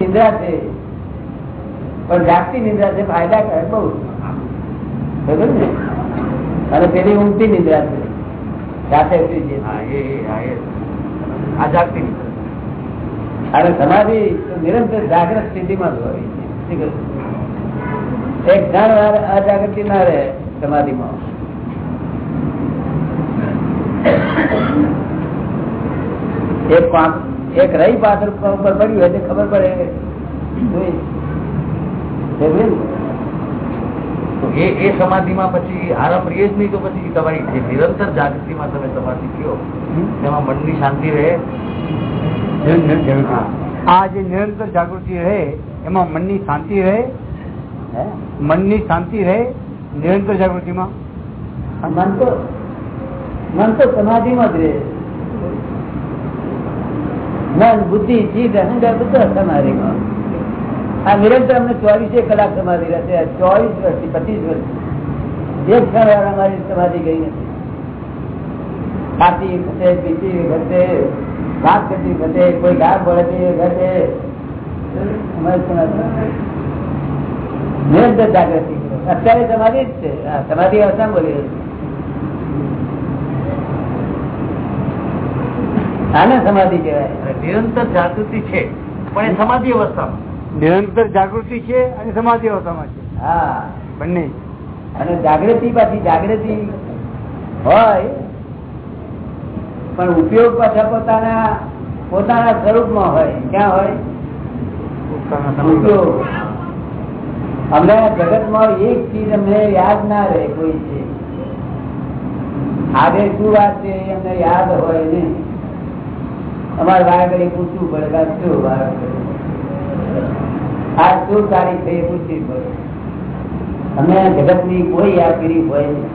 નિંદ્રા છે. પણ જાગતી નિંદ્રા છે ફાયદાકારક બહુ. બરોબર ને? અને પેલી ઊંઘતી નિંદ્રા છે. એ. આ જાગતી અને સમાધિ નિરંતર જાગ્રત સ્થિતિમાં જ હોય. છે? એક ક્ષણ વાર અજાગૃતિ ના રહે સમાધિમાં. એક પાંચ એક રહી પાછળ ઉપર પડ્યું હોય તો ખબર પડે એ એ સમાધિમાં પછી આરામ રહે જ નહીં તો પછી તમારી જે નિરંતર જાગૃતિમાં તમે સમાધિ કયો તેમાં મનની શાંતિ રહે. આ જે નિરંતર જાગૃતિ રહે એમાં મનની શાંતિ રહે. મનની શાંતિ રહે નિરંતર જાગૃતિમાં. મન તો મન તો સમાધિમાં જ રહે. મન બુદ્ધિ ચીજ અહંકાર બધા સમાધિમાં આ નિરંતર અમને ચોવીસે કલાક સમાધિ રહેશે. ચોવીસ વર્ષથી, પચીસ વર્ષ એક ક્ષણ અમારી સમાધિ ગઈ નથી. ખાતી વખતે પીતી વખતે વાત કરતી વખતે કોઈ ગાળ બોલતી વખતે નિરંતર જાગૃતિ અત્યારે સમાધિ જ છે. સમાધિ અવસ્થા બોલી રહી છે. આને સમાધિ કહેવાય. નિરંતર જાગૃતિ છે પણ એ સમાધિ અવસ્થામાં. નિરંતર જાગૃતિ છે અને સમાધિ અવસ્થામાં છે. હા. બંને. અને જાગૃતિ પાછી જાગૃતિ હોય પણ ઉપયોગ પાછા પોતાના પોતાના સ્વરૂપમાં હોય. ક્યાં હોય? ઉપયોગ. અમને જગતમાં એક ચીજ અમને યાદ ના રહે કોઈ છે. આજે શું વાત છે એ અમને યાદ હોય નહીં અમારે વારગડી પૂછવું પડે શું વાર આ શું તારીખ છે પૂછવી પડે અમે જગતની કોઈ યાદગીરી હોય નહીં.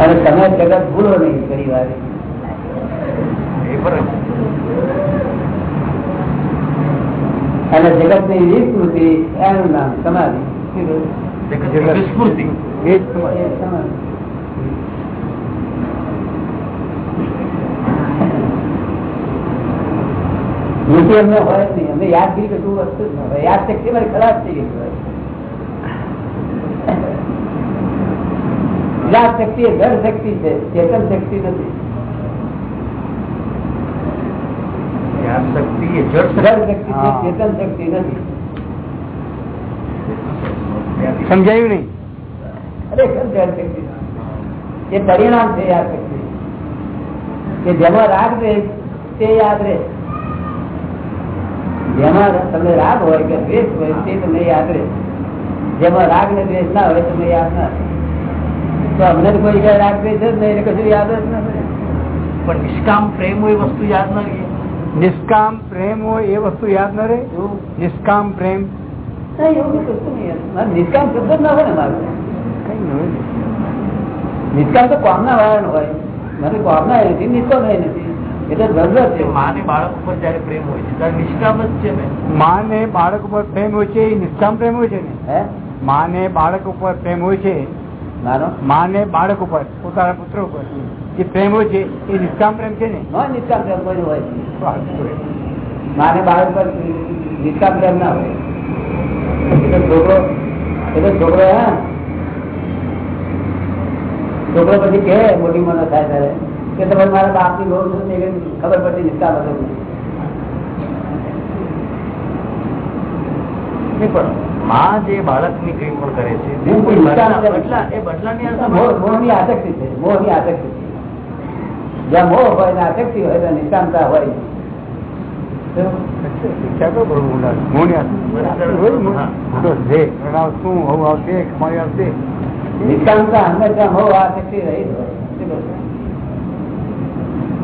અને તમે જગત ભૂલો નહીં ઘણી વાર અને જગતની વિસ્મૃતિ એનું નામ સમાધિ. વિસ્મૃતિ. સમાધિ. એ સમાધિ. સ્મૃતિ અમને હોય જ નહીં અમે યાદગીરી કશું વસ્તુ જ ન યાદ શક્તિ મારી ખરાબ થઈ ગઈ યાદ શક્તિ એ જળ શક્તિ છે ચેતન શક્તિ નથી. યાદ શક્તિ એ જળ શક્તિ. છે ચેતન શક્તિ નથી. સમજાયું નહીં? ખરેખર શક્તિ એ પરિણામ છે યાદ શક્તિ. કે જેમાં રાગ રહે તે યાદ રહે. જેમાં તમને રાગ હોય કે દ્વેષ હોય તે તમને યાદ રહે. જેમાં રાગ ને દ્વેષ ના હોય તમને યાદ ના તો અમને તો કોઈ જગ્યાએ રાગ દ્વેષ જ નહીં કશું યાદ જ ના રહે. પણ નિષ્કામ પ્રેમ હોય એ વસ્તુ યાદ ના રહે. નિષ્કામ પ્રેમ હોય એ વસ્તુ યાદ ન રહે? નિષ્કામ પ્રેમ. નિષ્કામ શબ્દ ના હોય ને મારું. કઈ હોય. નિષ્કામ તો કોમના વાળાનો હોય. મને કામના નથી નિષ્કામ નથી. છે માને બાળક ઉપર પ્રેમ હોય છે નિષ્કામ જ છે ને? માં બાળક ઉપર પ્રેમ હોય છે એ નિષ્કામ પ્રેમ હોય છે ને? માને બાળક ઉપર પ્રેમ હોય છે માને? બાળક ઉપર પોતાના પુત્ર ઉપર જે પ્રેમ હોય છે એ નિષ્કામ પ્રેમ છે ને? નિષ્કામ પ્રેમ કોઈ હોય. માને બાળક પર નિષ્કામ પ્રેમ ના હોય. છોકરો છોકરો હા? છોકરો પછી કે મોટી મને થાય ત્યારે? કે તમે મારા બાપની બહુ શું છે ખબર પડતી નિષ્કામ બધું માં જે બાળકની કઈ પણ કરે છે બદલા-. બદલા એ મોહ આશામાં- આસક્તિ છે મોહની આસક્તિ છે જ્યાં મોહ હોય ને આસક્તિ હોય તો નિષ્કામતા હોય આસક્તિ. ને? નિષ્કામતા હંમેશા મોહ આસક્તિ રહી?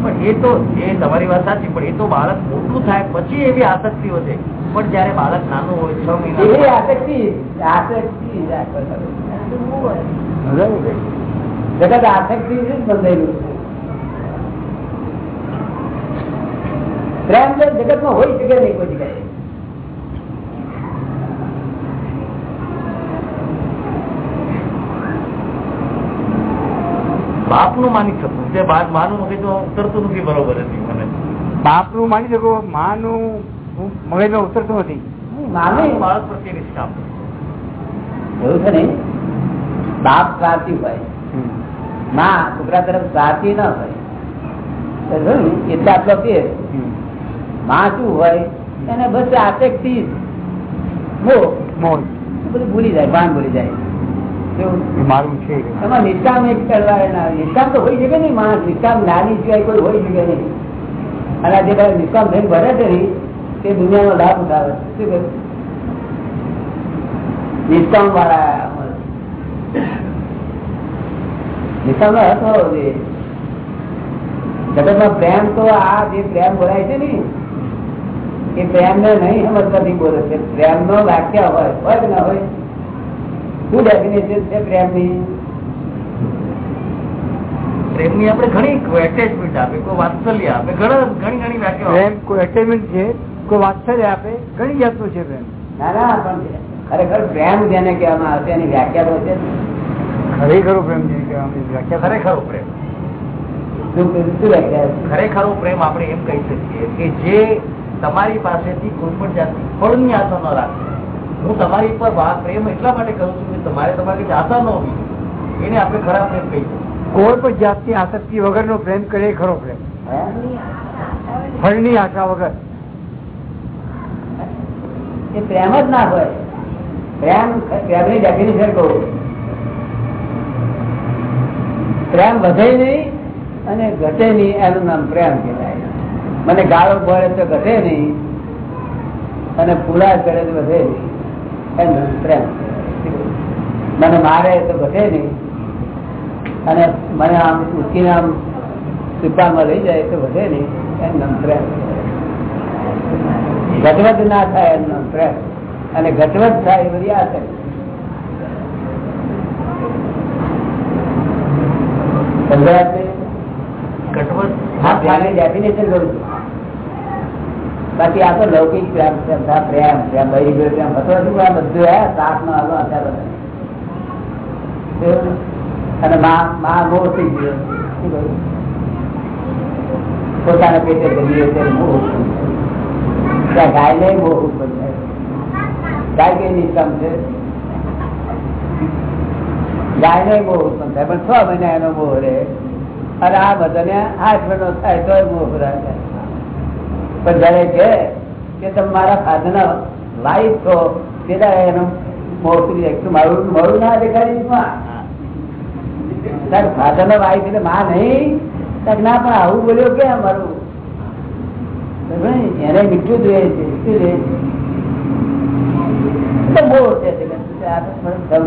પણ એ તો એ તમારી વાત સાચી પણ એ તો બાળક મોટું થાય પછી એવી આસક્તિઓ છે. પણ જયારે બાળક નાનું હોય છ મહિના આસક્તિ આસક્તિ? જગત આસક્તિ જ બંધાયેલું છે. પ્રેમ તો જગતમાં હોય શકે નહીં કોઈ જગ્યાએ? બાપનું માની શકું તે બાદ માનું મગજ ઉતરતું નથી બરોબર હતી મને. બાપનું માની શકો માનું મગજમાં ઉતરતું નથી. બાળક પ્રત્યે નિષ્કામ એવું છે ને? બાપ સ્વાર્થી હોય. માં છોકરા તરફ સ્વાર્થી ના હોય. ને? એટલે આટલો કે માં શું હોય એને બસ આસક્તિ મોહ. મોજ બધું ભૂલી જાય ભાન ભૂલી જાય. મારું છે. એમાં નિષ્કામ એક કરવા નિષ્કામ તો હોઈ શકે નહીં માણસ. નિષ્કામ નાની સિવાય કોઈ હોઈ શકે નહીં. અને જે બધા નિષ્કામ થઈને ભરે છે તે દુનિયાનો લાભ ઉઠાવે. શું કહ્યું નિષ્કામ વાળા નિષ્કામ નો અર્થ હોવો જોઈએ જગતમાં પ્રેમ તો આ જે પ્રેમ બોલાય છે ને એ પ્રેમ ને નહીં સમજવાથી બોલે છે. પ્રેમ નો વાક્ય હોય હોય કે ના હોય શું ડેફિનેશન છે પ્રેમની પ્રેમની આપણે ઘણી એટેચમેન્ટ આપે કોઈ વાત્સલ્ય આપે ઘણા ઘણી ઘણી વ્યાખ્યાઓ પ્રેમ કોઈ એટેચમેન્ટ છે કોઈ વાત્સલ્ય આપે ઘણી જાતનું છે પ્રેમ. ના ના પણ ખરેખર પ્રેમ જેને કહેવામાં આવશે એની વ્યાખ્યા તો છે. ખરેખરો પ્રેમ છે કહેવામાં વ્યાખ્યા ખરેખરો પ્રેમ. શું શું વ્યાખ્યા ખરેખરો પ્રેમ આપણે એમ કહી શકીએ કે જે તમારી પાસેથી કોઈ પણ જાતની ફળની આશા ન રાખે. હું તમારી પર પ્રેમ એટલા માટે કરું છું કે તમારે તમારી આશા ન હોવી એને આપણે ખરા પ્રેમ કહી કોઈ પણ જાતની આસક્તિ વગરનો પ્રેમ કરે ખરો પ્રેમ? ફળની આશા વગર. એ પ્રેમ જ ના હોય. પ્રેમ પ્રેમની ડેફિનેશન કહું. પ્રેમ વધે નહીં અને ઘટે નહીં એનું નામ પ્રેમ કહેવાય. મને ગાળો ભરે તો ઘટે નહીં અને ફૂલા કરે તો વધે નહીં. પ્રેમ મને મારે તો ઘટે નહીં. અને મને આમ ઉચકીને આમ સુપામાં લઈ જાય તો વધે નહીં. એમ નામ પ્રેમ ઘટવત ના થાય એમનો પ્રેમ અને ઘટવત થાય એ બધી છે? ઘટવટ હા ડેફિનેશન કરું છું. બાકી આ તો લૌકિક પ્રેમ છે પ્રેમ પ્રેમ બૈરી ગયો પ્રેમ હતો. શું આ બધું હે? સાત નો આગળ અત્યારે અને મા બહુ થઈ ગયો પોતાના પેટે ત્યાં ગાય ને બહુ ગાય કે નિષ્કામ છે? ગાય ને બહુ ઉત્પન્ન થાય પણ છ મહિના એનો મોહ રહે. અને આ બધાને આઠ મહિનો થાય તો મોહ રાખે પણ જયારે કે કે તમે મારા ફાધરના લાઈફ છો ત્યારે એનો મોકલી કરી મારું મારું ના દેખાડી આવું બોલ્યો? તો તે તો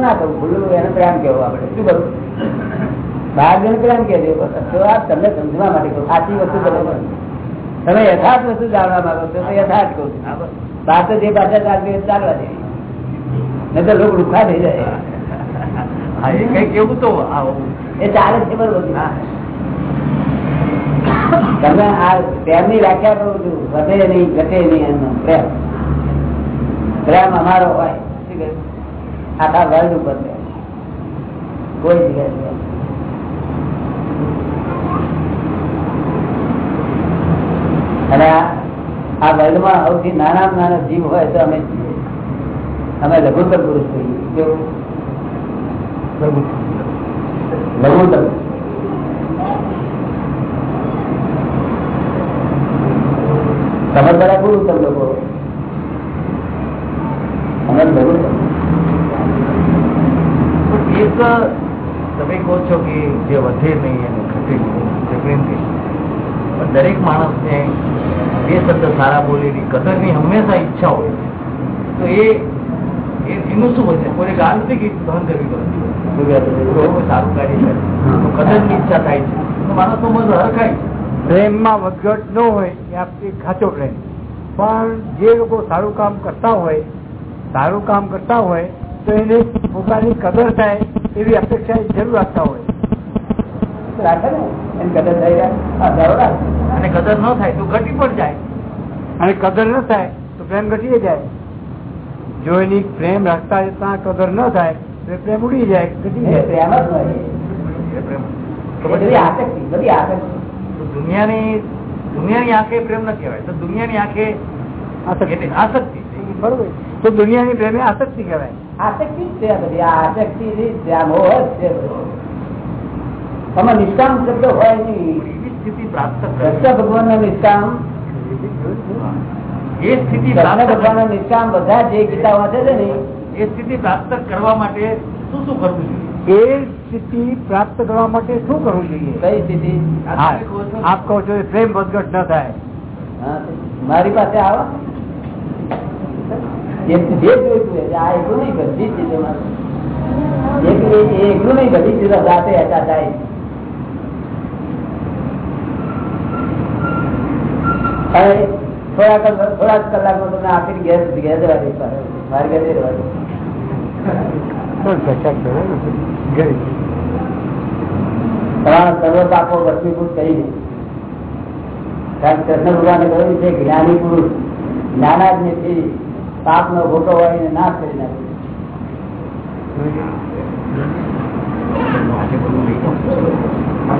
ના થવું ખુલ્લું એને પ્રેમ કેવું આપણે. શું કરવું બહાર જઈને પ્રેમ કે તો તમને સમજવા માટે કહું સાચી વસ્તુ બરોબર તમે યથાર્થ વસ્તુ જાણવા માંગો છો યથાર્થ કહું છું. બહાર જે ભાષા હોય ચાલવા દેવી નહીં તો લોકો રૂખા થઈ જાય. એ કંઈક તો એ ચાલે છે બરોબર. તમે આ પ્રેમની વ્યાખ્યા કરું છું. વધે નહીં ઘટે નહીં એનો પ્રેમ. પ્રેમ અમારો હોય. શું કહ્યું? આખા વર્લ્ડ ઉપર કોઈ જગ્યાએ નહીં. અને આ- આ વર્લ્ડમાં સૌથી નાના નાના જીવ હોય તો અમે છીએ. અમે લઘુત્તમ પુરુષ કહીએ કેવું? તમે કહો છો કે જે વધે નહીં અને ઘટે નહીં. પણ દરેક માણસને બે શબ્દ સારા બોલેલી કદરની હંમેશા ઈચ્છા હોય છે. તો એ એનું શું હોય છે? કોઈ ગાળ નથી કે સહન કરવી પડતી સારું કાર્ય કરે. તો કદરની ઈચ્છા થાય છે? તો માણસો મન હરખાય છે. પ્રેમમાં વધઘટ ન હોય એ આપણી ખાચો પ્રેમ પણ જે લોકો સારું કામ કરતા હોય સારું કામ કરતા હોય તો એને પોતાની કદર થાય એવી અપેક્ષા જરૂર રાખતા હોય. રાખે ને એમ કદર થઈ જાય અને કદર ન થાય તો ઘટી પણ જાય. અને કદર ન થાય તો પ્રેમ ઘટી જાય. જો એની પ્રેમ રાખતા જતા કદર ન થાય તો પ્રેમ ઉડી જાય ઘટી જાય. પ્રેમ પ્રેમ. દુનિયાની દુનિયાની આંખે પ્રેમ ન કહેવાય. તો દુનિયાની આંખે આસક્તિ. બરોબર. તો દુનિયાની પ્રેમે આસક્તિ કહેવાય. આસક્તિ છે આ બધી. આ આસક્તિ બધો. આમાં નિષ્કામ શબ્દ હોય નહીં. સ્થિતિ પ્રાપ્ત કૃષ્ણ ભગવાન નો નિષ્કામ. એ સ્થિતિ ભગવાન નો નિષ્કામ બધા જે ગીતા વાંચે છે ને એ સ્થિતિ પ્રાપ્ત કરવા માટે શું શું કરવું જોઈએ? એ સ્થિતિ પ્રાપ્ત કરવા માટે શું કરવું જોઈએ? કઈ સ્થિતિ? આપ કહો છો. પ્રેમ વધઘટ ન થાય. મારી પાસે આવો. જે જોઈતું આ એકલું નહીં બધી ચીજો એક- એ- એ એકલું નહીં બધી ચીજો સાથે હતા થોડા કલાક થોડા જ કલાકમાં તમને આખી ઘેર ઘેર જવા દઈશ પાછો. મારે ઘેર નહીં રહેવા દઈશ. પણ કશાક કરે ને. ઘરે. તમારા સર્વ પાપો ભસ્મીભૂત કરી દે કારણ કે કૃષ્ણ ભગવાને કહ્યું છે જ્ઞાની પુરુષ જ્ઞાનાજ્ઞથી પાપ નો ખોટો વાળીને નાશ કરી નાખે આજે બધું લઈ જાઉં.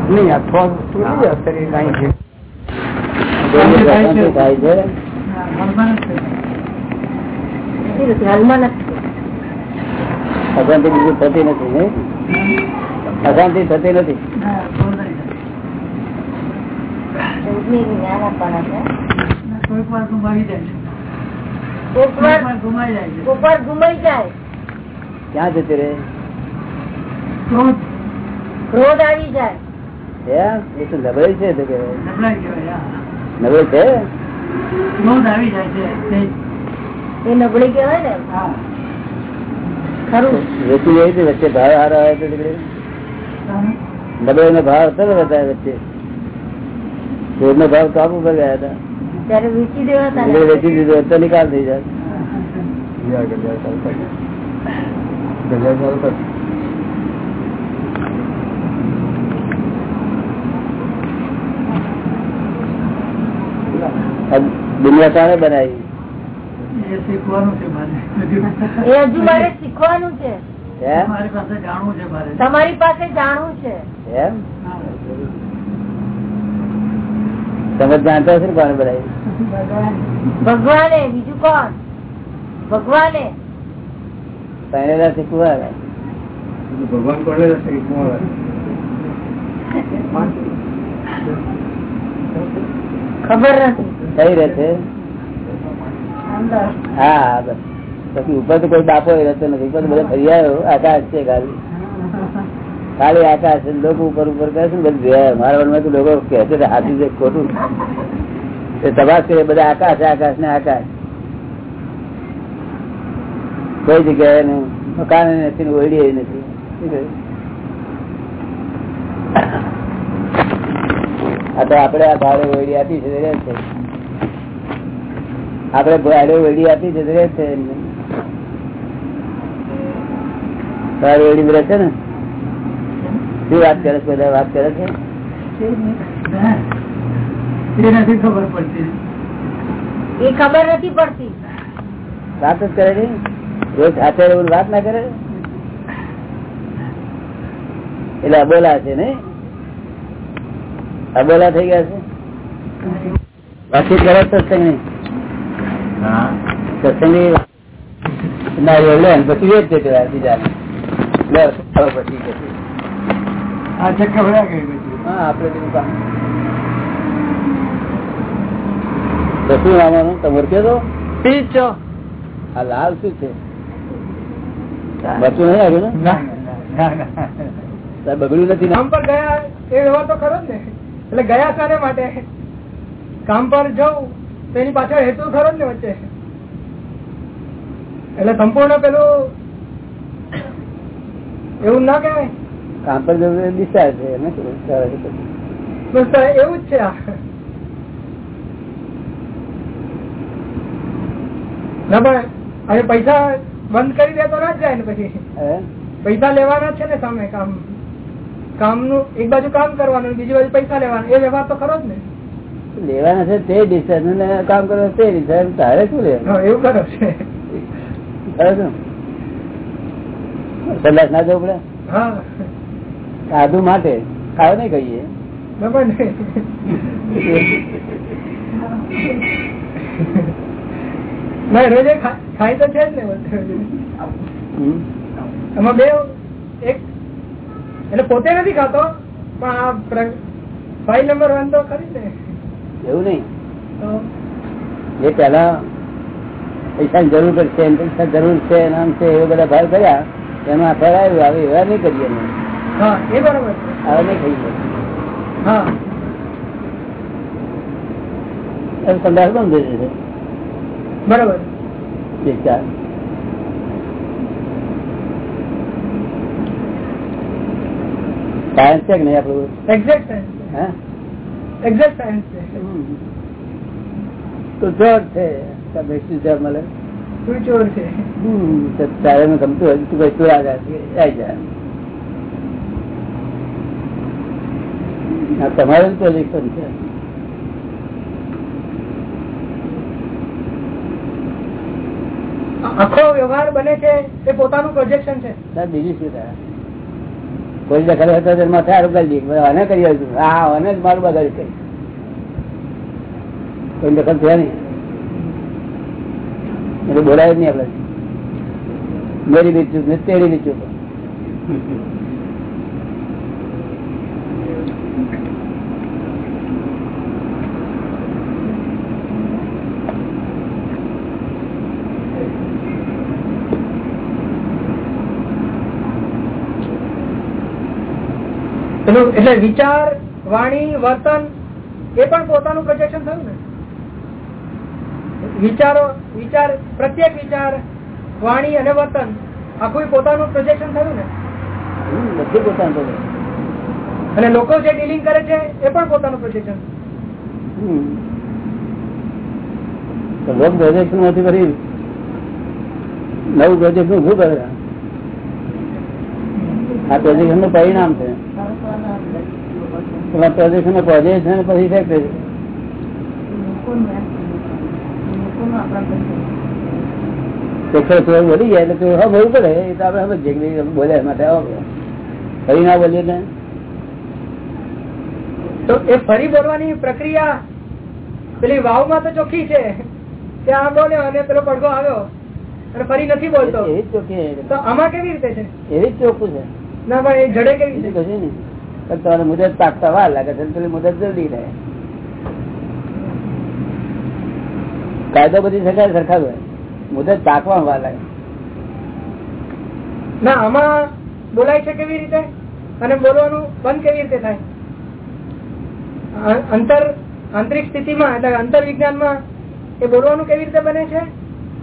નહીં આ થોડ વસ્તુ નહીં આ શરીર કાંઈ છે અશાંતિ થાય છે અશાંતિ બીજું થતી નથી અશાંતિ થતી નથી? ઘુમાઈ જાય ક્યાં જતી રહે? ક્રોધ. આવી જાય. છે નબળી છે? એ નબળી કહેવાય ને? ખરું. વેચી ગઈ હતી વચ્ચે ભાવ હારો આવ્યો તો નબળી નો ભાવ હતા વચ્ચે? ક્રોધ નો ભાવ કાબુ પર ગયા હતા. ત્યારે વેચી દેવા વેચી દીધો તો નિકાલ થઈ જાય. દુનિયા કોને બનાવી? તમારી પાસે જાણવું છે. એમ? તમે જાણતા છો કોને બનાવી? ભગવાને બીજું કોણ? ભગવાને. પહેરેલા શીખવા ભગવાન પડે ખબર નથી. કઈ રહે છે? હા પછી ઉપર તો કોઈ બાપો રહેતો નથી. ઉપર તો ફરી આવ્યો આકાશ છે ખાલી. ખાલી આકાશ લોકો ઉપર ઉપર કહે છે બધું જોયા. મારા મનમાં તો લોકો કહે છે હાથી છે, ખોટું. તે તપાસ કરે, બધા આકાશ આકાશ ને આકાશ. કોઈ જગ્યાએ મકાન નથી ઓળી નથી. આ તો આપડે આ ભાડે ઓળી આપી છે. આપડે ભાડે વેડી આપી છે રહે છે. એમને. રહે છે ને? શું વાત કરે છે બધા? વાત કરે છે? એ ખબર નથી પડતી. વાત જ કરે છે? રોજ અત્યારે એવું વાત ના કરે? એટલે અબોલા છે ને? અબોલા થઈ ગયા છે? વાતચીત કરે છે સત્સંગની હા આ લાલ શું છે બચું નહીં આવ્યું ને બગડ્યું નથી કામ પર ગયા? એ તો ખરો ને એટલે ગયા શાને માટે કામ પર જવું તો એની પાછળ હેતુ ખરો ને વચ્ચે. એટલે સંપૂર્ણ પેલું એવું ના કહેવાય. કામ પર દિશા છે એવું જ છે ના પણ હવે પૈસા બંધ કરી દે તો ના જાય ને પછી. પૈસા લેવાના છે ને સામે કામ. કામનું એક બાજુ કામ કરવાનું બીજી બાજુ પૈસા લેવાનું. એ વ્યવહાર તો ખરો જ ને. લેવાના છે તે દિશા કામ કરવા તે દિશા તારે શું લેવાનું? એવું કરો છે. કલાક ના જવું પડે? સાધુ માટે ખાવ નઈ કહીએ. રોજે તો છે જ ને એમાં બે એક એટલે પોતે નથી ખાતો પણ આ ફાઈલ નંબર વન તો ખરી ને. એવું નહીં? જે પેલા પૈસાની જરૂર પડશે એમ પૈસા જરૂર છે નામ છે એવા બધા ભાવ કર્યા એમાં ફેરાયું હવે એવા નહીં કરીએ એ બરાબર છે. હવે નહીં ખાઈએ સંદાસ બંધ થઈ જશે બરાબર. સાયન્સ છે કે નહીં આપણું? એક્ઝેક્ટ હે? એક્ઝેક્ટ સાયન્સ છે. તો જોર છે. તમે જોર મળે. શું ચોર છે. તારે ગમતું હોય તું કઈ તું આગળ આવી જાય. તમારું પ્રોજેક્શન છે. આખો વ્યવહાર બને છે એ પોતાનું પ્રોજેક્શન છે. બીજું શું થાય? કોઈ દખલ હતો તો માથે આરોપ કરી દઈએ અને કરી આવ્યું હા અને જ મારું બગાડી કરી. કોઈ દખલ થયા નહીં. એટલે બોલાય જ નહીં આપણે. મેરી બીચું ને તેરી બી એટલે વિચાર વાણી વર્તન એ પણ પોતાનું પ્રોજેક્શન થયું ને? વિચારો વિચાર પ્રત્યેક વિચાર વાણી અને વર્તન આખું પોતાનું પ્રોજેક્શન થયું ને? બધું પોતાનું અને લોકો જે ડીલિંગ કરે છે એ પણ પોતાનું પ્રોજેક્શન લોક પ્રોજેક્શનમાંથી કરી? નવું પ્રોજેક્ટનું શું કરે? આ પ્રોજેક્શનનું પરિણામ છે. પ્રોજેક્શન નો પ્રોજેક્ટ છે ને પછી છે ચોર બોલી ગયા એટલે ચોર બોલવું પડે એ તો આપડે સમજીએ કે બોલ્યા માટે આવો ફરી ના બોલીએ ને તો એ ફરી બોલવાની પ્રક્રિયા પેલી વાવમાં તો ચોખ્ખી છે. ત્યાં બોલ્યો અને પેલો પડઘો આવ્યો. અને ફરી નથી બોલતો. એવી જ ચોખ્ખી તો આમાં કેવી રીતે છે? એવી જ ચોખ્ખું છે. ના પણ એ જડે કેવી નહીં. પણ તમારે મુદત પાકતા વાર લાગે છે પેલી મુદત જલ્દી રહે. કાયદો બધી સરકાર સરખા હોય. મુદત પાકવા વાર લાગે. ના, આમાં બોલાય છે કેવી રીતે? અને બોલવાનું બંધ કેવી રીતે થાય? અંતર, આંતરિક સ્થિતિમાં, એટલે અંતર વિજ્ઞાનમાં એ બોલવાનું કેવી રીતે બને છે?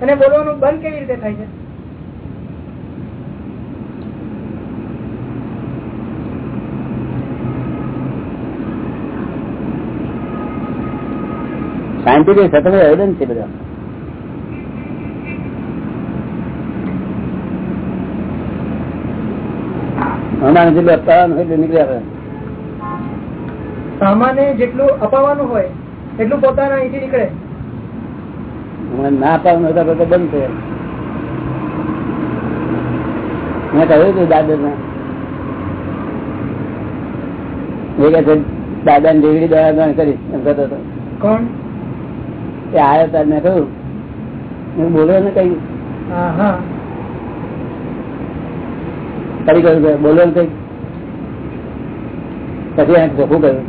અને બોલવાનું બંધ કેવી રીતે થાય છે? સાયન્ટિફિક સતત એવિડન્સ છે બધા. અમારે જેટલું અપાવવાનું હોય એટલું નીકળ્યા કરે. સામાન્ય જેટલું અપાવવાનું હોય એટલું પોતાના અહીંથી નીકળે. ના અપાવવાનું તો બંધ થયે. મેં કહ્યું હતું દાદા ને એ કે દાદા ને ડીગડી દવા કરીશ એમ કહેતો હતો. કોણ? એ આવ્યો તાર મેં કહ્યું. મેં બોલ્યો ને કઈ? હા હા કરી કહ્યું કે બોલ્યો ને કઈ? પછી એને ચોખ્ખું કહ્યું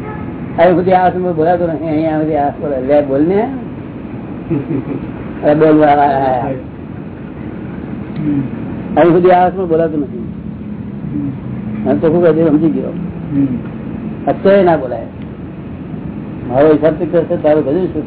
હવે બધી આ વસ્તુ બોલાતો નથી. અહીંયા બધી આ બોલે લે બોલ ને. અરે બોલ અહીં બધી આ વસ્તુ બોલાતું નથી. અને ચોખ્ખું કહી સમજી ગયો. અત્યારે ના બોલાય. મારો હિસાબથી કરશે તારું બધું શું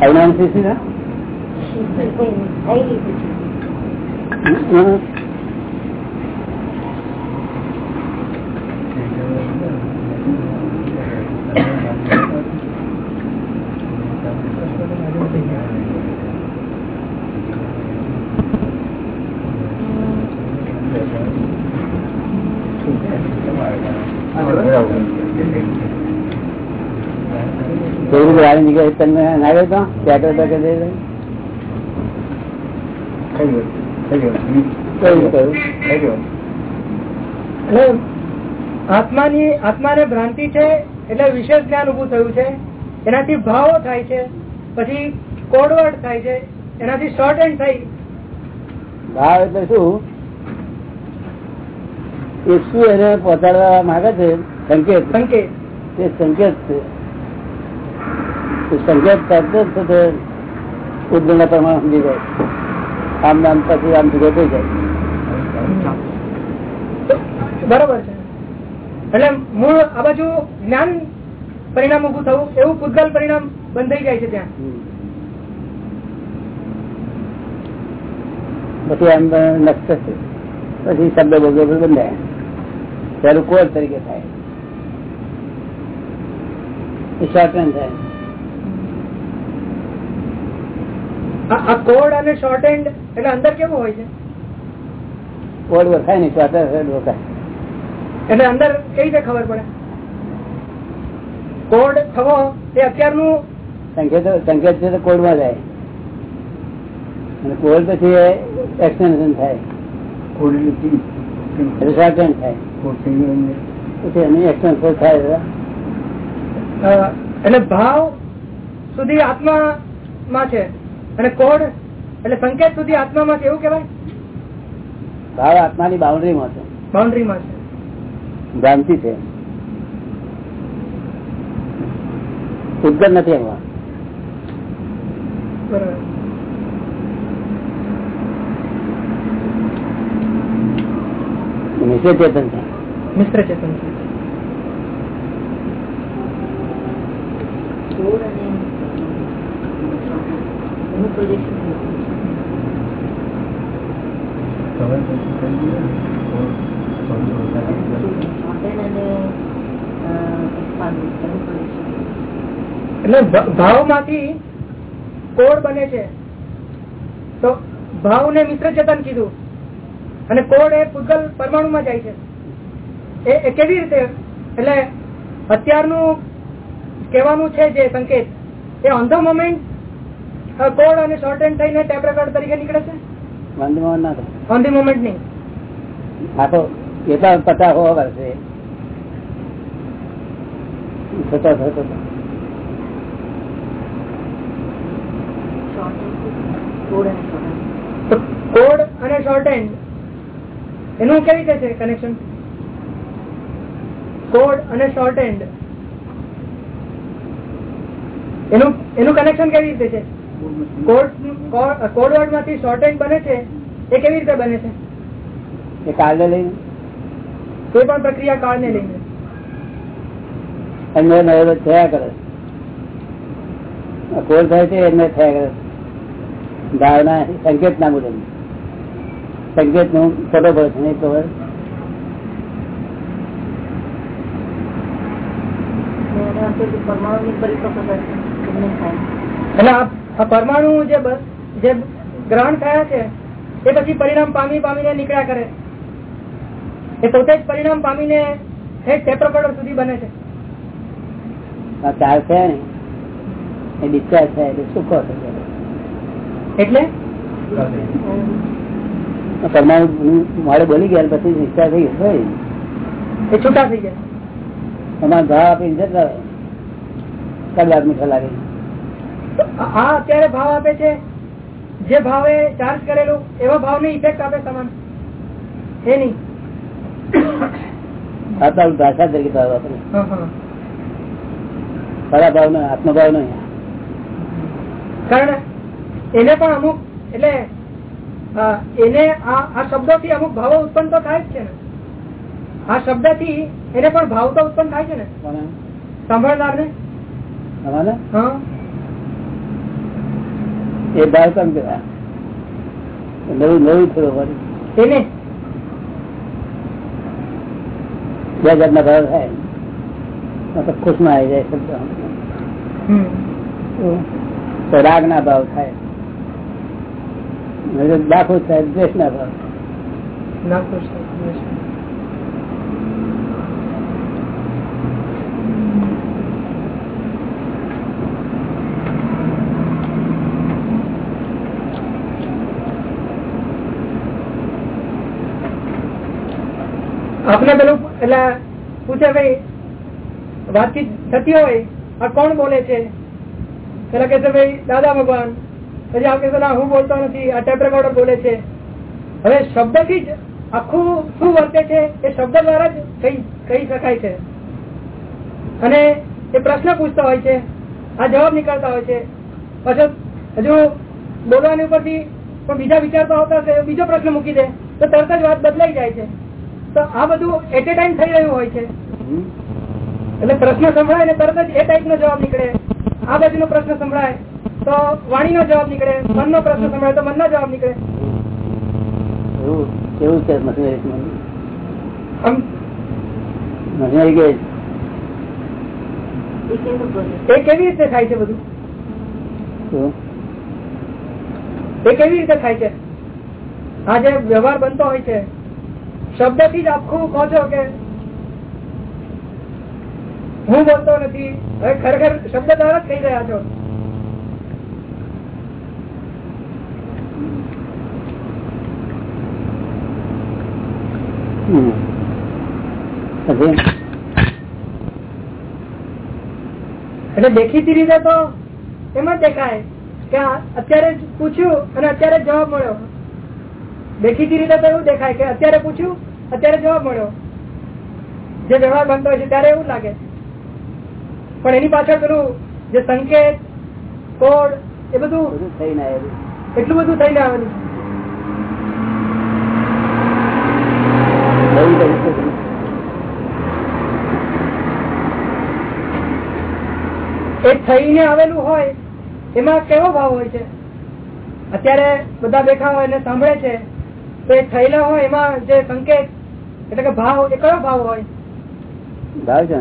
અલગ છે દાદા? કઈ રીતે? હા. અજ્ઞાનથી શું છે? હમ? વાળી જગ્યાએ તમને તો? ક્યાં કરતા કે દે કેવું કહ્યું એટલે આત્માની આત્માને ભ્રાંતિ છે એટલે વિશેષ જ્ઞાન ઉભું થયું છે. એનાથી ભાવો થાય છે પછી કોડવર્ડ થાય છે એનાથી શોર્ટ એન્ડ થાય ભાવ એટલે શું? એ શું એને પહોંચાડવા માંગે છે? સંકેત. સંકેત. તે સંકેત છે. સંકેત કરતો જ છે તે ઉદ્દના પ્રમાણ સમજી જાય. આમ નામ પછી આમ જુદો થઈ જાય. બરોબર છે. એટલે મૂળ આ બાજુ જ્ઞાન પરિણામ ઉભું થવું એવું પૂતગલ પરિણામ બંધાઈ જાય છે ત્યાં. પછી આમ નક્ષ પછી શબ્દ બોલો બંધાય. ત્યારે કોર તરીકે થાય. એ શોર્ટ થાય. આ કોડ અને શોર્ટ એન્ડ એટલે અંદર કેવું હોય છે? કોડ વખાય ને શોર્ટ વખાય. એટલે અંદર કઈ રીતે ખબર પડે? કોડ થવો એ અત્યારનું સંકેત સંકેત છે તો કોડમાં જાય. અને કોડ પછી એક્સટેન્શન થાય. એટલે શોર્ટ થાય. પછી એની એક્સટેન્શન થાય એટલે ભાવ સુધી આત્મા માં છે. અને કોડ? એટલે સંકેત સુધી આત્મામાં એવું કેવાય ભાવ આત્માની બાઉન્ડ્રીમાં છે. બાઉન્ડ્રીમાં છે. ભ્રાંતિ છે. ઉદ્ગત નથી એમાં. મિશ્ર ચેતન છે. મિશ્ર ચેતન છે. એટલે ભાવમાંથી કોડ બને છે. તો ભાવ ને મિત્ર ચેતન કીધું. અને કોડ એ પૂતગલ પરમાણુ માં જાય છે. એ કેવી રીતે? એટલે અત્યારનું કહેવાનું છે જે સંકેત, એ ઓન ધ મોમેન્ટ કોડ અને શોર્ટ એન્ડ થઈને ટેપ રેકોર્ડ તરીકે નીકળે છે? ઓન ધી મોમેન્ટ નહીં હા તો એટલા પચાસ હોવા કરશે તો. કોડ અને શોર્ટ એન્ડ એનું કેવી રીતે છે કનેક્શન કોડ અને શોર્ટ એન્ડ એનું એનું કનેક્શન કેવી રીતે છે? કોડ કોડ વર્ડમાંથી શોર્ટ એન્ડ બને છે એ કેવી રીતે બને છે? એ કાલે લઈને. કોઈ પણ પ્રક્રિયા કાળને લઈને. એમને નવે થયા કરે. આ થાય છે એમને થયા કરે. ભાવના સંકેત ના મુજબ સંકેતનું ખોટો છે નહીં ખબર એટલે આ આ પરમાણુ જે જે ગ્રહણ થયા છે એ પછી પરિણામ પામી પામીને નીકળ્યા કરે. એ પોતે જ પરિણામ પામીને ટેપ સુધી બને છે. છે ને એ ડિસ્ચાર્જ થાય એટલે સુખો થશે એટલે? પરમાણુ મારે બોલી ગયા પછી ડિસ્ચાર્જ થઈ ગયું એ છૂટા થઈ ગયા તમારે ભાવ આપીને જતા કલાક મીઠા લાગે તો આ અત્યારે ભાવ આપે છે. જે ભાવે ચાર્જ કરેલું એવા ભાવની ઇફેક્ટ આપે સમાન એ નહીં? ભાષા તરીકે ભાવ. ખરા ભાવ ને આત્મભાવ નો કારણ એને પણ અમુક એટલે એને આ શબ્દો થી અમુક ભાવો ઉત્પન્ન તો થાય જ છે ને. આ શબ્દથી એને પણ ભાવ તો ઉત્પન્ન થાય છે ને. સાંભળનાર ને હા. એ ભાવ કેમ કેવા નવું નવું થયું વળી. એને? બે જાતના ભાવ થાય. તો ખુશમાં આવી જાય શબ્દ. તો રાગ ના ભાવ થાય. દાખલ થાય દ્વેષ ના ભાવ નાખુશ થાય. આપને પેલું, એટલે પૂછે ભાઈ, વાતચીત થતી હોય, આ કોણ બોલે છે? પેલા કે ભાઈ, દાદા ભગવાન. પછી આપ કે હું બોલતો નથી, આ ટેપ રેકોર્ડર બોલે છે. હવે શબ્દથી જ આખું શું વર્તે છે, એ શબ્દ દ્વારા જ કહી શકાય છે. અને એ પ્રશ્ન પૂછતા હોય છે, આ જવાબ નીકળતા હોય છે. પછી હજુ બોલવાની ઉપરથી પણ બીજા વિચારતા હોતા બીજો પ્રશ્ન મૂકી દે, તો તરત જ વાત બદલાઈ જાય છે. તો આ બધું એટ એ ટાઈમ થઈ રહ્યું હોય છે. એટલે પ્રશ્ન સંભળાય ને તરત જ એ ટાઈપ નો જવાબ નીકળે. આ બાજુનો પ્રશ્ન સંભળાય તો વાણીનો જવાબ નીકળે. મનનો પ્રશ્ન સંભળાય તો મનનો જવાબ નીકળે. છે એ કેવી રીતે થાય છે બધું? એ કેવી રીતે થાય છે? આ જે વ્યવહાર બનતો હોય છે શબ્દથી જ આખું કહો છો કે? હું બોલતો નથી. હવે ખરેખર શબ્દ દ્વારા જ થઈ રહ્યા છો. એટલે દેખીતી રીતે તો એમ જ દેખાય કે અત્યારે પૂછ્યું અને અત્યારે જવાબ મળ્યો. દેખીતી રીતે તો એવું દેખાય કે અત્યારે પૂછ્યું અત્યારે જવાબ મળ્યો. જે વ્યવહાર બનતો હોય છે ત્યારે એવું લાગે. પણ એની પાછળ પેલું જે સંકેત કોડ એ બધું થઈને આવેલું. એટલું બધું થઈને આવેલું. એ થઈને આવેલું હોય એમાં કેવો ભાવ હોય છે? અત્યારે બધા બેઠા હોય અને સાંભળે છે તો એ થયેલા હોય એમાં જે સંકેત એટલે કે ભાવ એ કયો ભાવ હોય? ભાવ છે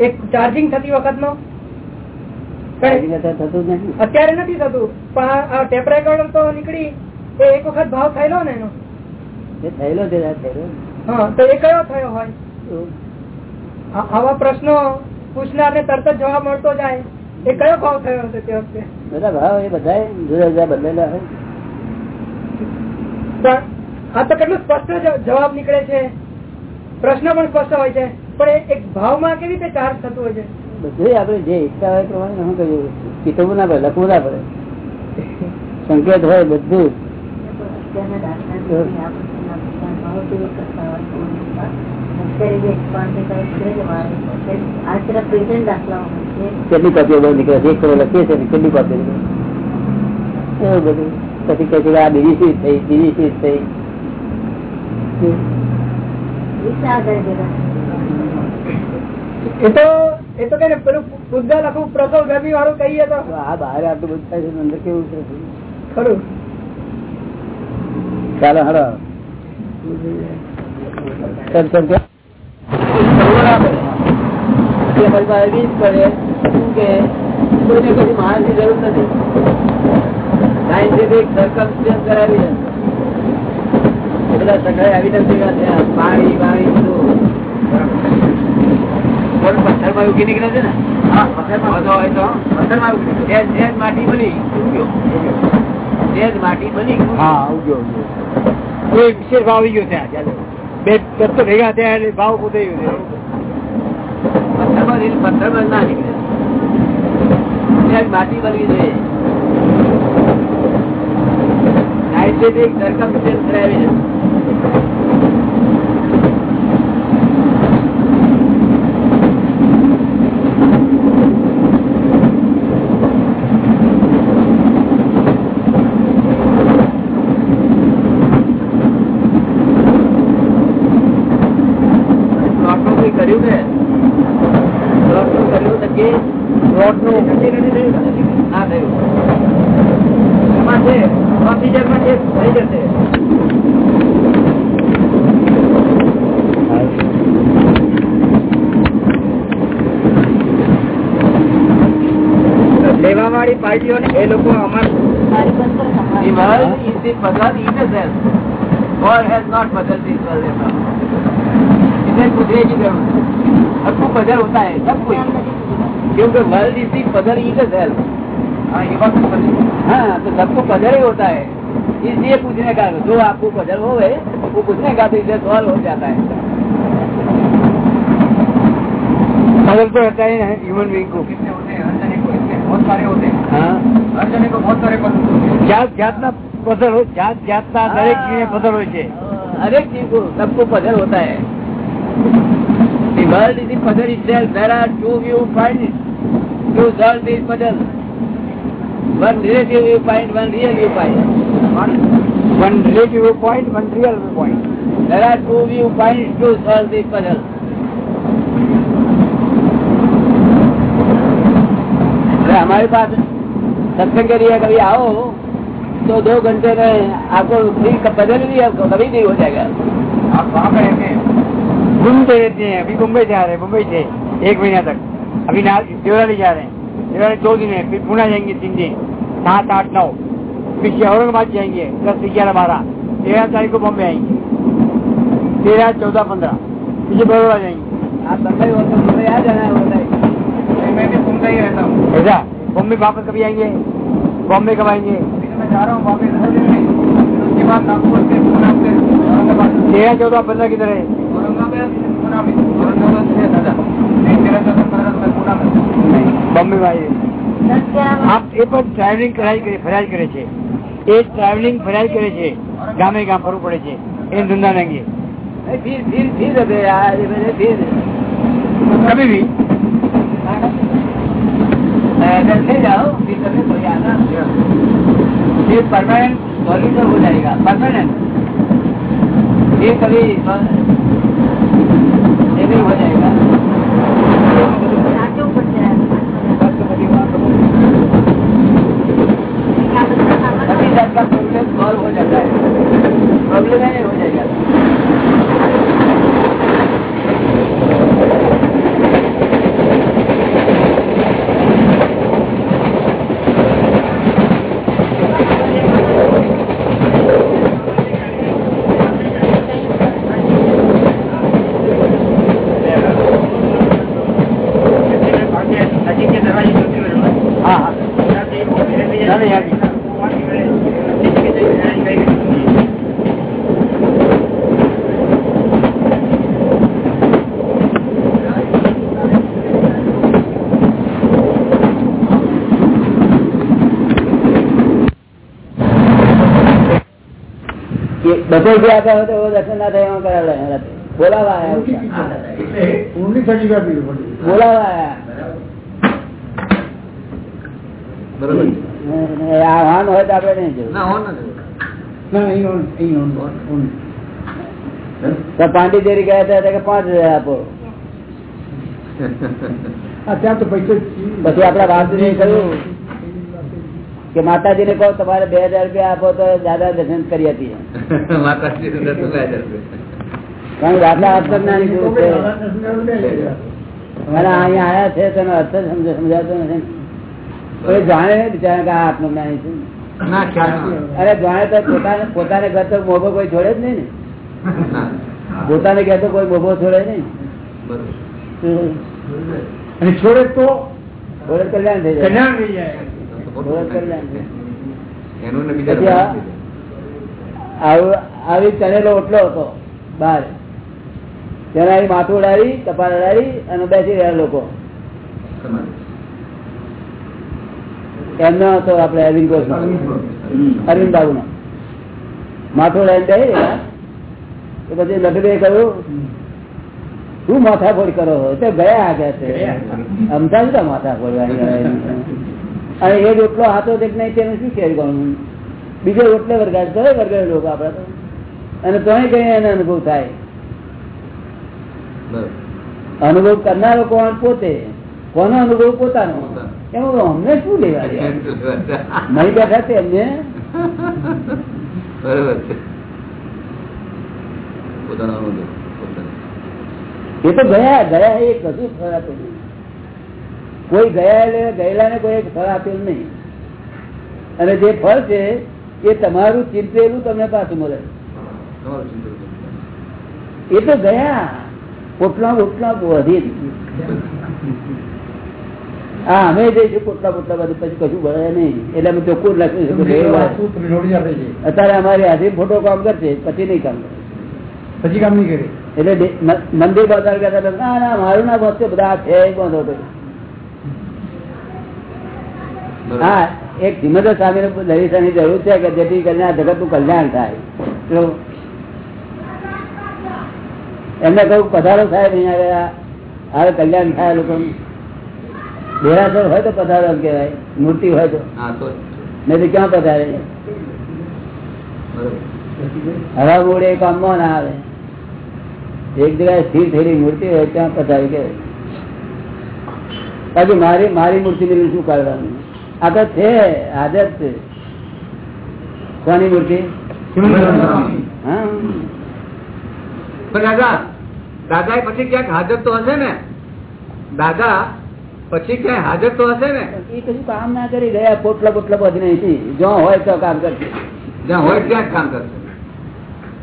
એક ચાર્જિંગ થતી વખત નો અત્યારે નથી થતું પણ આ- ટેપ રેકોર્ડર તો નીકળી એ એક વખત ભાવ થયેલો ને એનો? એ થયેલો છે હા તો એ કયો થયો હોય? આવા પ્રશ્નો પૂછનાર ને તરત જ જવાબ મળતો જાય. એ કયો ભાવ થયો હશે તે વખતે? બધા ભાવ એ બધા જુદા જુદા બદલેલા હોય. આ તો કેટલું સ્પષ્ટ જવાબ નીકળે છે. પ્રશ્ન પણ સ્પષ્ટ હોય છે. પણ એક ભાવમાં કેવી રીતે ચાર્જ થતું હોય છે? બધું આપણે જે ઈચ્છા હોય પ્રમાણે શું કહ્યું ચીતવવું ના પડે, લખવું ના પડે. સંકેત હોય બધું. કેટલી કોપીઓ નીકળે છે? એક કરોડ લખીએ છીએ કેટલી કોપીઓ એવું બધું. પછી કહે છે આ બીજી સીટ થઈ બીજી સીટ થઈ. એ તો એ તો કઈ પેલું બુદ્ધા લખું પ્રસવ ગરમી વાળું કહીએ તો. તો આ બહાર આટલું બધું થાય છે અંદર કેવું છે? ખરું. ચાલો હડો ચાલ, ચાલ, ચાલ. કે અમારી પાસે વીજ પડે. શું કે? કોઈને કદી માણસની જરૂર નથી. સાયન્ટિફિક સર્કમસ્ટન્સ કરાવી છે. બધા. પાણી ઉગી નીકળે છે ને? ઉગી માટી બની. ઉગ્યો. માટી બની. હા ઉગ્યો ઉગ્યો. એ વિશેષ ભાવ આવી ગયો ત્યાં બે તત્વ ભેગા થયા એટલે ભાવ પોતે પથ્થરમાં પથ્થર પથ્થરમાં ના નીકળે. માટી બનવી જોઈએ સાયન્ટિફિક સર્કમસ્ટન્સ કરાવી છે ભગવાન ઇઝ होता है सब कुछ. क्योंकि वर्ल्ड इसी हाँ, तो, हाँ, तो सबको बदल ही होता है. इसलिए पूछने का जो आपको बदल हो गए वो पूछने का तो इसे सवाल हो जाता है. बदल तो रहता ही है ह्यूमन बींग को. कितने होते हैं? हर जने को बहुत सारे होते हैं. हाँ. हर जने को बहुत सारे पसंद होते हैं. क्या क्या पजल जात जात का हरेक चीज में पजल हो हरेक चीज को सबको पजल होता है The world is a puzzle itself. There are two you find it. You solve this puzzle. One relative you find, one real you find. One, one relative you find, one real you find. There are two you find to solve this puzzle. हमारे पास सत्संग करिए कभी आओ तो दो घंटे में आपको फ्री पजल भी आपको कभी नहीं हो जाएगा। आप वहाँ पे रहते हैं? घूमते रहते हैं। अभी मुंबई जा रहे हैं मुंबई से एक महीना तक। अभी देवराली जा रहे हैं। देवराली दो दिन है फिर पुणे जाएँगे तीन दिन। सात आठ नौ। फिर औरंगाबाद जाएँगे दस ग्यारह बारह। तेरह तारीख को बॉम्बे आएँगे। तेरह चौदह पंद्रह। फिर से बड़ौदा जाएँगे। आप बम्बई हो तो मुंबई आ जाना है मैं भी ही रहता हूँ। ऐसा? बॉम्बे वापस कभी आएँगे? बॉम्बे कब आएँगे? अभी तो मैं जा रहा हूँ बॉम्बे दस दिन में फिर उसके बाद नागपुर से पूना से औरंगाबाद तेरह चौदह पंद्रह किधर है औरंगाबाद पूना में औरंगाबाद से दादा नहीं तेरह चौदह पंद्रह में पूना में બોમ્બે માં આવીએ દસ ગ્યારહ આપ એ પણ ટ્રાવેલિંગ કરાય કરે ફરિયાદ કરે છે એ ટ્રાવેલિંગ ફરિયાદ કરે છે ગામે ગામ ફરવું પડે છે એ ધંધા નાંગીએ नहीं, फिर फिर फिर अबे यार ये मैंने फिर કભી ભી अगर ले जाओ फिर कभी कोई आना फिर परमानेंट सॉल्यूशन हो जाएगा परमानेंट फिर कभी ये नहीं हो जाएगा બપોરથી આતા હોય તો દર્શન ના થાય એમાં કરાવડે બોલાવા આવ્યા બોલાવા આવ્યા હોય તો આપડે નહીં જવું. પાંડિચેરી ગયા હતા કે પાંચ હજાર આપો. અત્યારે તો પૈસા પછી આપડા બાપજી કહ્યું કે માતાજી ને કહો તમારે બે હજાર રૂપિયા આપો તો દાદા દર્શન કરી આપીએ. માતાજી દર્શન લાય કારણ કે દાદા અર્થજ્ઞાની પુરુષ છે. અને અહીંયા આયા છે તેનો અર્થ જ સમજ- સમજાતો નથી. કોઈ જાણે નહીં બિચારા કે આ આત્મજ્ઞાની છે. ના ખ્યાલ અરે જાણે તો પોતાને પોતાને ઘર તો મોભો કોઈ છોડે જ નહીં ને. પોતાને ઘેર તો કોઈ મોભો છોડે નહીં. અને છોડે તો છોડે તો કલ્યાણ થઈ જાય. કલ્યાણ થઈ જાય. આવું- ચણેલો ઓટલો હતો બહાર. તેના માથું ઉડાવી કપાળ ઉડાવી અને બેસી રહ્યા લોકો. એમનો હતો આપડે અરવિંદ ઘોષ અરવિંદ બાબુ નો માથું ઉડાડીને બેસી રહ્યા. તો પછી લખડે કહ્યું શું માથાફોડ કરો છો? તો ગયા આગળ છે. અમથા શું માથા ફોડવાની અને એ રોટલો હાથો દેખ નહીં તેનું શું કેવું ગણવું? બીજો રોટલો વર્ગાય તો વર્ગાય લોકો આપણા તો. અને તોય કઈ એને અનુભવ થાય. અનુભવ કરનારો કોણ? પોતે. કોનો અનુભવ? પોતાનો. એમાં અમને શું લેવા? નહીં બેઠા તે અમને બરોબર છે. પોતાનો અનુભવ એ તો ગયા ગયા એ કશું ખરાબ. કોઈ ગયા ગયેલા ને કોઈ ફળ આપેલું નહીં. અને જે ફળ છે એ તમારું ચિંતેલું તમને પાછું મળે. એ તો ગયા. પોટલા પોટલા વધી હા અમે જઈશું પોટલા પોટલા બધું પછી કશું ભરે નહીં. એટલે અમે ચોખ્ખું લખ્યું. અત્યારે અમારી આજે ફોટો કામ કરશે પછી નહીં કામ કરે પછી કામ નહીં કરે. એટલે મંદિર બાંધવા ગયા ના ના મારું ના બાંધશે બધા છે બાંધો તો. હા એક ધીમત સ્વામી દરિયાની જરૂર છે કે જેથી કરીને આ જગતનું કલ્યાણ થાય. તો એમને કહ્યું પધારો સાહેબ અહીંયા આગળ હવે કલ્યાણ થાય લોકો. દેરાસર હોય તો પધારો એમ કહેવાય મૂર્તિ હોય તો. હા તો નહીં તો ક્યાં પધારે? બરોબર. હવા મૂળે કામમાં ના આવે. એક જગ્યાએ સ્થિર થયેલી મૂર્તિ હોય ત્યાં પધારી કે બાકી મારી મારી મૂર્તિ ને શું કરવાનું આ તો છે હાજર છે. કોની મૂર્તિ? પણ દાદા દાદા એ પછી ક્યાંક હાજર તો હશે ને? દાદા પછી ક્યાંય હાજર તો હશે ને? એ કશું કામ ના કરી ગયા પોટલા પોટલા બધી નહીં જ્યાં હોય તો કામ કરશે. જ્યાં હોય ત્યાં કામ કરશે.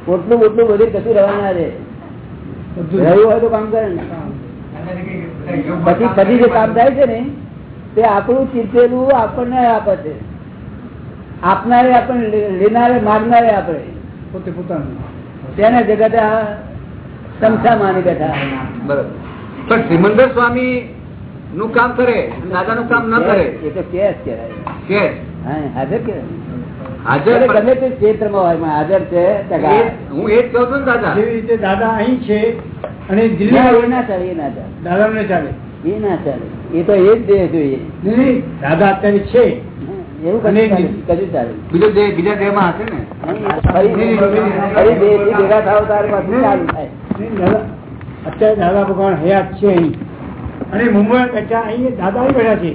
પોટલું પોટલું બધું કશું રહેવાના ના રહ્યું હોય તો કામ કરે ને. પછી પછી જે કામ થાય છે ને તે આપણું ચીતેલું આપણને આપે છે. આપનારે આપણે લેનારે માગનારે આપણે પોતે પોતાનું. તેને જગત આ સમસા માની બેઠા. બરોબર. પણ શ્રીમંદર સ્વામી નું કામ કરે દાદા નું કામ ન કરે? એ તો કેસ કહેવાય. કે હા હાજર કહેવાય હાજર એટલે ગમે તે ક્ષેત્રમાં હોય હાજર છે હું એ જ કહું છું દાદા. જેવી રીતે દાદા અહીં છે અને ના, એ દિલ્હી ના ચાલે દાદા ના ચાલે. એ ના ચાલે. એ તો એ જ દેહ જોઈએ. દાદા અત્યારે છે. એવું કશું કશું ચાલે બીજો દેહ બીજા દેહમાં હશે ને? ફરી ફરી દેહથી ભેગા થાવ તારે પાછું ચાલુ થાય. અત્યારે દાદા ભગવાન હયાત છે અહીં. અને મુંબઈ બેઠા અહીં દાદા બેઠા છે.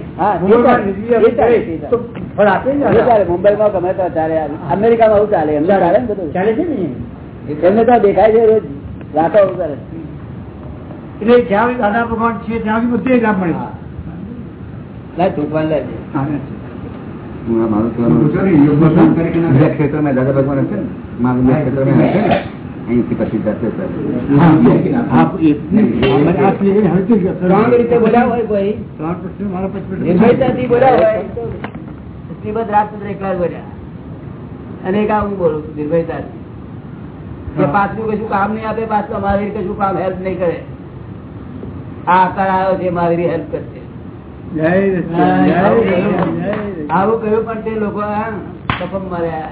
એ ચાલે. તો? ચાલે અમેરિકા ગમે અમેરિકામાં આવું ચાલે એમને ચાલે. ને બધું. ચાલે છે ને? એમને તો દેખાય છે રોજ. રાતો ઉતારે એટલે જ્યાં દાદા ભગવાન છે ત્યાં બી બધે લાભ મળે અને એક હું બોલું છું નિર્ભયતાથી. કે પાછું કશું કામ નહીં આપે પાછું અમારી કશું કામ હેલ્પ નહીં કરે. આ આકાર આવ્યો છે મારી હેલ્પ કરશે. આવું કહ્યું પણ તે લોકો બપમ બફમ માર્યા.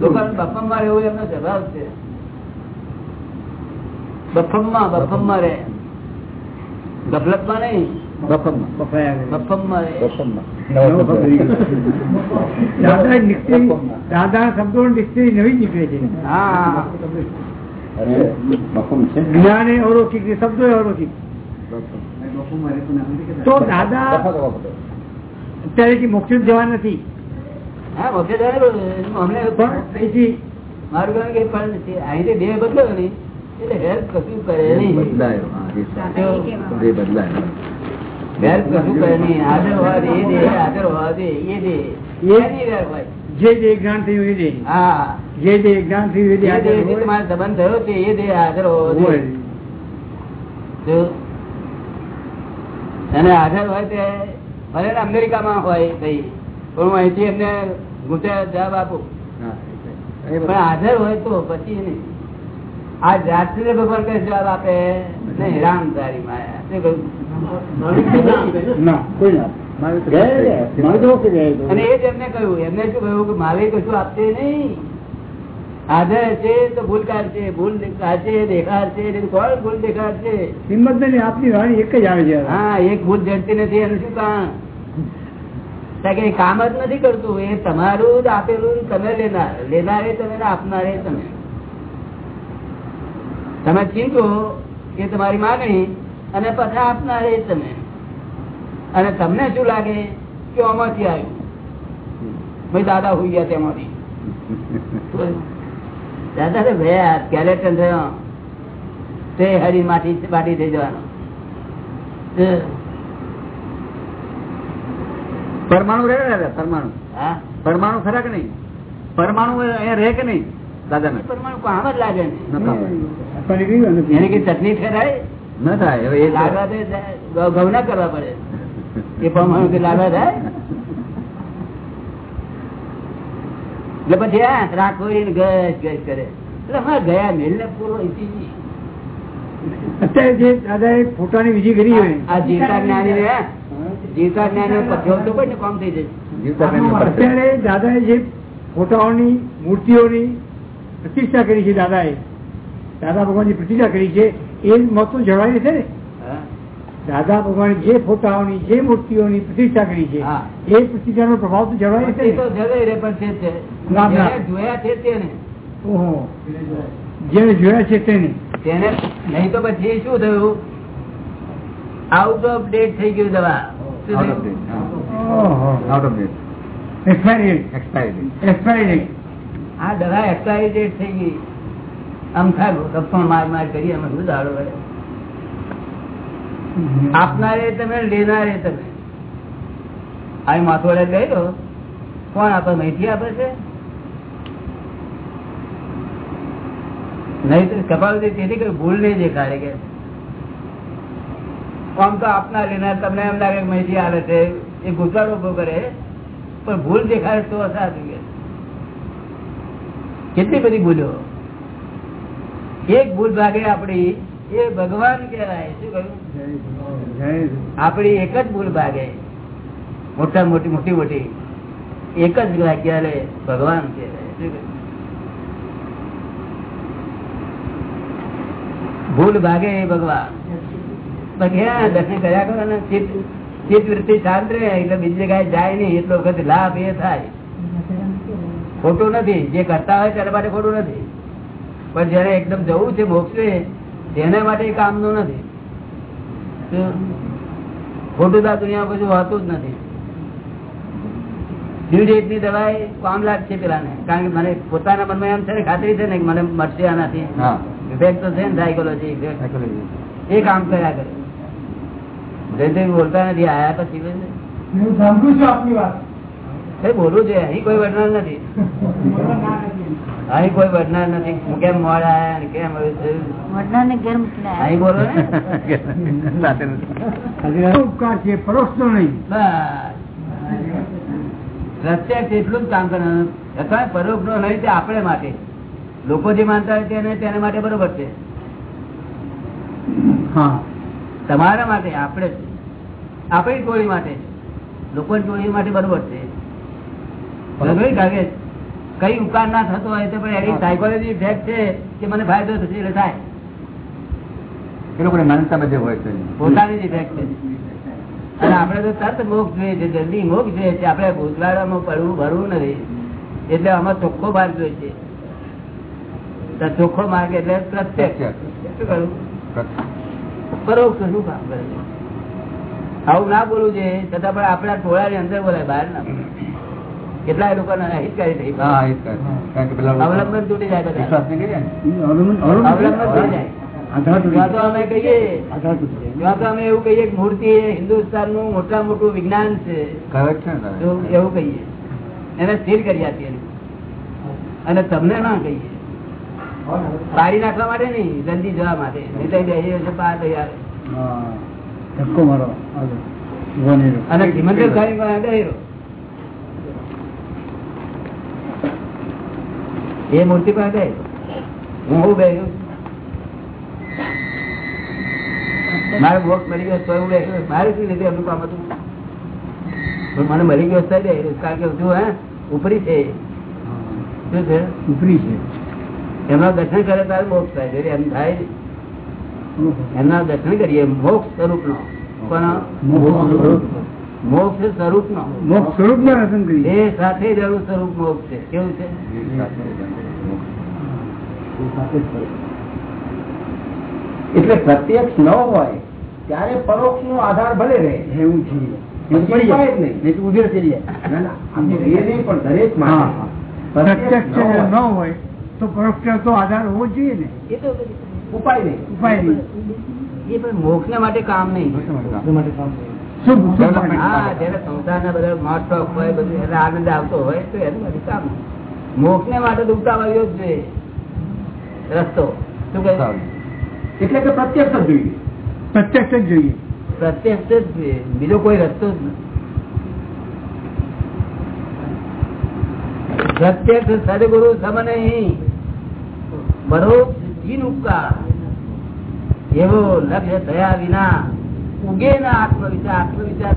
લોકો બફમ મારે એવું એમનો સ્વભાવ છે. બફમમાં બફમ મારે. ગફલતમાં નહીં. બફમમાં. બફમ મારે. નવો શબ્દ. નીકળ્યો. દાદા શબ્દો ડિક્શનરી નવી નીકળે છે. હા. બફમ છે. જ્ઞાન એ અવરોકિક છે શબ્દો એ અવરોકિક તો દાદા અત્યારે કે મોક્ષ જવા નથી હા મોક્ષે જાય અમને પણ અહીંથી મારું કહેવાનું કે પણ નથી. અહીંથી દેહ બદલ્યો ને એટલે હેલ્પ કશું કરે નહીં બદલાયો હા, એ સાચું. એ બદલાયો હેલ્પ કશું કરે નહીં હાજર હોવા દે એ દે હાજર હોવા દે એ દે એ- એની વેર હોય. જે જે જ્ઞાન થયું એ દે હા જે જે જ્ઞાન થયું એ દે જે હાજર દેહથી હોય. તમારે સંબંધ થયો છે એ દેહ હાજર હોવો હોય. જોઈએ જો અને હાજર હોય તે ભલે અમેરિકામાં હોય ભાઈ પણ હું અહીંથી એમને ગુંચે જવાબ આપું. પણ હાજર હોય તો પછી નહીં આ રાત્રે ભગવાન કઈ જવાબ આપે. નહીં રામધારી માયા. અને એ જ એમને કહ્યું. એમને શું કહ્યું કે મારે કશું આપશે નહીં. હાજર છે તો ભૂલ કાઢશે ભૂલ કાઢશે દેખાડશે કોણ ભૂલ દેખાડશે હિંમત નહીં આપની વાણી એક જ આવે છે. હા એક ભૂલ જડતી નથી એનું શું કારણ કે કામ જ નથી કરતું એ તમારું જ આપેલું તમે લેનાર લેનારે તમે આપનારે તમે. તમે ચીંધો કે તમારી માગણી અને પછી આપનારે તમે. અને તમને શું લાગે કે આમાંથી આવ્યું? ભાઈ દાદા હોઈ ગયા તેમાંથી દાદા ને ભયા સ્કેલેટન થયો. તે હરી માટી માટી થઈ જવાનો. પરમાણુ રહે દાદા પરમાણુ. હા? પરમાણુ ખરા કે નહીં? પરમાણુ અહીંયા રહે કે નહીં દાદા ને પરમાણુ કામ જ લાગે એની કઈ ચટણી ફેરાય ન થાય હવે એ લાગવા દે ઘઉં ના કરવા પડે. એ પરમાણુ કે લાગવા થાય એટલે પછી આ રાખોડી ને ગશ કરે. એટલે ગયા મેલ ને પૂરો અત્યારે જે દાદા એ પોતાની વિધિ કરી હોય. આ જીવતા જ્ઞાની જીવતા જ્ઞાની પથ્યો તો કોઈ કામ થઈ છે. અત્યારે દાદાએ જે ફોટાઓની મૂર્તિઓની પ્રતિષ્ઠા કરી છે દાદા એ દાદા ભગવાનની પ્રતિષ્ઠા કરી છે. એ મહત્વ જળવાય છે ને? હા. દાદા ભગવાન જે ફોટાઓની જે મૂર્તિઓની પ્રતિષ્ઠા કરી છે એ એ પ્રતિષ્ઠાનો પ્રભાવ તો જળવાય છે તો જગાઈ રે પણ છે જ છે. રામ રામ. જેને જોયા છે તેને ઓહો. જેને જોયા છે તેને. તેને નહીં તો પછી શું થયું? આઉટ ઓફ ડેટ થઈ ગયું દવા. of હા. Out એક્સપાયરી એક્સપાયરી આ દવા એક્સપાયરી ડેટ થઈ ગઈ. અમથા ગપ્પો માર માર કરી અમે શું દાડો વળે આપનારે તમે, લેનારે તમે. આ માથોડે ગયો કોણ આપે માહિતી આપે છે? નહીં તો કપાલથી તેથી કઈ ભૂલ નહીં દેખાડે કે. આમ તો આપનાર, લેનાર તમને એમ લાગે માહિતી આવે છે. એ ગુજારો ઊભો કરે. પણ ભૂલ દેખાડે તો સાચું કેટલી બધી ભૂલો? એક ભૂલ ભાગે આપડી એ ભગવાન કહેવાય. શું કહ્યું? આપણી એક જ ભૂલ ભાગે. મોટા મોટી મોટી મોટી. એક જ વાક્ય ભગવાન કહેવાય ભૂલ ભાગે એ ભગવાન. ને શાંત રહે, એટલે બીજી જગ્યાએ જાય નહીં, એટલો વખત લાભ એ થાય. ખોટું નથી. જે કરતા હોય તેના માટે ખોટું નથી. પણ જયારે એકદમ જવું છે, મોક્ષે, તેના માટે કામ કામનું નથી? ખોટું તો દુનિયા પછી હોતું જ નથી. ડ્યુ દવાઈ કામ લાગશે પેલાને. કારણ કે મને પોતાના મનમાં એમ છે ને ખાતરી છે ને કે મને મળશે આનાથી. ઇફેક્ટ તો છે ને સાયકોલોજી એ કામ કર્યા કરે. બોલતા નથી આયા પછી હું સાંભળું છું આપની વાત. બોલવું છે અહીં કોઈ વડનાર નથી. અહીં કોઈ વડનાર નથી. કેમ મોડા કેમ? ઘેર અહીં બોલો. ઉપકાર છે પરોક્ષનો નહીં. પ્રત્યક્ષ એટલું જ કામ કરવાનું. અથવા પરોક્ષ નો નહીં તે આપણે માટે. લોકો જે માનતા હોય તેને તેના માટે બરોબર છે. હા. તમારા માટે આપણે જ. આપણી ટોળી માટે. લોકોની ટોળી માટે બરોબર છે. બરોબર. કારણ કે કઈ ઉપકાર ના થતો હોય તો પણ એની સાયકોલોજી ઇફેક્ટ છે કે મને ફાયદો થશે એટલે થાય. એ લોકોને માનતા બધે હોય છે. પોતાની જ ઇફેક્ટ છે. અને આપણે તો તરત મોક્ષ જોઈએ છે જલ્દી મોક્ષ જોઈએ છે. આપણે ભૂતલાળામાં પડવું ભરવું નથી. એટલે આમાં ચોખ્ખો માર્ગ જોઈએ છે. તો ચોખ્ખો માર્ગ એટલે પ્રત્યક્ષ. શું કરવું પરોક્ષ શું કામ કરે આવું ના બોલવું છે છતાં પણ આપણા ટોળાની અંદર બોલાય બહાર ના બોલાય. કેટલાય હિતકારી થઈ લોકો અવલંબન તૂટી જાય. અવલંબન તૂટી મૂર્તિ હિન્દુસ્તાનનું મોટા મોટું વિજ્ઞાન છે? એવું કહીએ. એને સ્થિર કરી આપીએ અને તમને ના કહીએ. પાડી નાખવા માટે નહીં જલ્દી જવા માટે. ધક્કો મારો. અને ખાઈ બેહીરો એ મૂર્તિ પાસે ગઈ હું હું બેહ્યો મારે મળી ગયો તો હું બેઠું મારે શું લીધું એમનું કામ હતું? પણ મને મળી ગયો તો બે કારણ કે શું હા ઉપરી છે. શું છે? ઉપરી છે. એમના દર્શન કરે તારે મોક્ષ થાય. જ્યારે એમ થાય એમના દર્શન કરીએ. મોક્ષ સ્વરૂપ નો પણ મોક્ષ સ્વરૂપ. મોક્ષ સ્વરૂપ નો મોક્ષ સ્વરૂપના દર્શન કરીએ. એ સાથે જ સ્વરૂપ મોક્ષ છે. કેવું છે? એટલે પ્રત્યક્ષ ન હોય ત્યારે પરોક્ષ નો આધાર ભલે રહે. એવું છે. તો પરોક્ષ તો આધાર હોવો જોઈએ ને. એ તો ઉપાય નહીં. ઉપાય નહીં. મોક્ષ માટે કામ નહીં. માટે. હા જયારે સંસારના બધા મોટ હોય આનંદ આવતો હોય તો એનું બધું કામ મોક્ષ ને માટે તો ઉતાવળ્યો જ જોઈએ રસ્તો. શું કહ્યું એટલે કે પ્રત્યક્ષ જ જોઈએ. પ્રત્યક્ષ જ જોઈએ. પ્રત્યક્ષ જ જોઈએ. બીજો કોઈ રસ્તો જ નથી પ્રત્યક્ષ સદગુરુ સમ નહીં. જીન ઉપકાર. એવો લક્ષ્ય થયા વિના ઉગે ના આત્મવિચાર. આત્મવિચાર